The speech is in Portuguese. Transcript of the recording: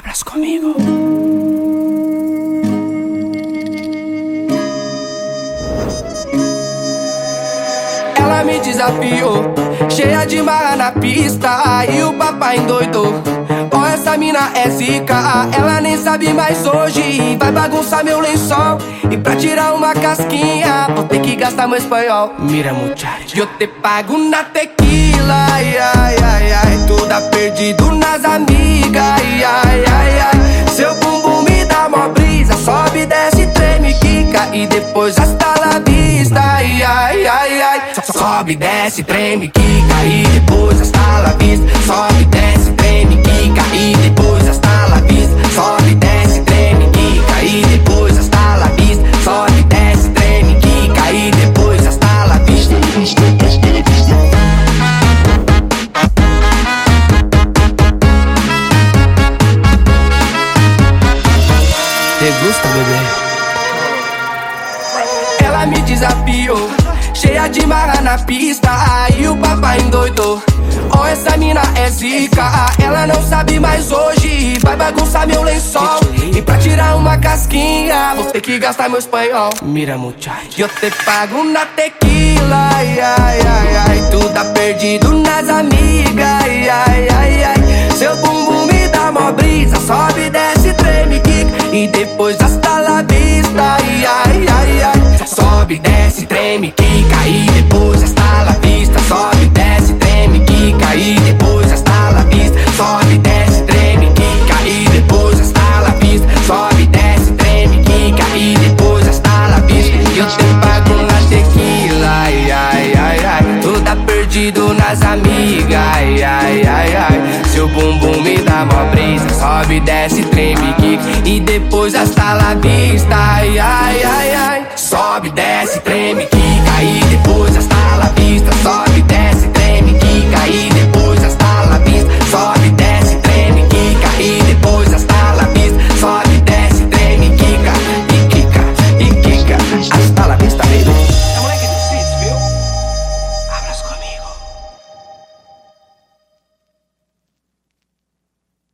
Abras comigo. Ela me desafiou, cheia de marra na pista. Aí o papai endoidou. Ó, essa mina é zica, ela nem sabe mais hoje. Vai bagunçar meu lençol. E pra tirar uma casquinha, vou ter que gastar meu espanhol. Mira, muchacha. Eu te pago na tequila, ai, ai, ai, ai. Toda Depois hasta la vista, ai, ai, ai, ai. Sobe, desce, treme, quica. E depois hasta la vista, sobe, desce, treme, quica. E depois hasta la vista, sobe, desce, treme, quica. E depois hasta la vista, sobe, desce, treme, quica. E depois hasta la vista. Te gusta, bebê? Ela me desafiou, cheia de marra na pista. Aí o papai endoidou. Ó, essa mina é zica, ela não sabe mais hoje. Vai bagunçar meu lençol. E pra tirar uma casquinha, vou ter que gastar meu espanhol. Mira, muchacha. Eu te pago na tequila, ai, ai, ai, ai. Tu tá perdido nas amigas, ai, ai, ai, ai. Seu bumbum me dá mó brisa, sobe, desce, treme, quica. E depois hasta la vista, ai, ai, ai, ai. Sobe, desce, treme, quica. E depois hasta la vista, sobe, desce, treme, quica. E depois hasta la vista, sobe, desce, treme, quica. E depois hasta la vista, sobe, desce, treme, quica. E depois hasta la vista. Eu te pago na tequila, ai, ai, ai, ai. Tu tá perdido nas amigas, ai, ai, ai, ai. Seu bumbum me dá mó brisa, sobe, desce, treme, quica. E depois hasta la vista, ai, ai, ai, desce, treme,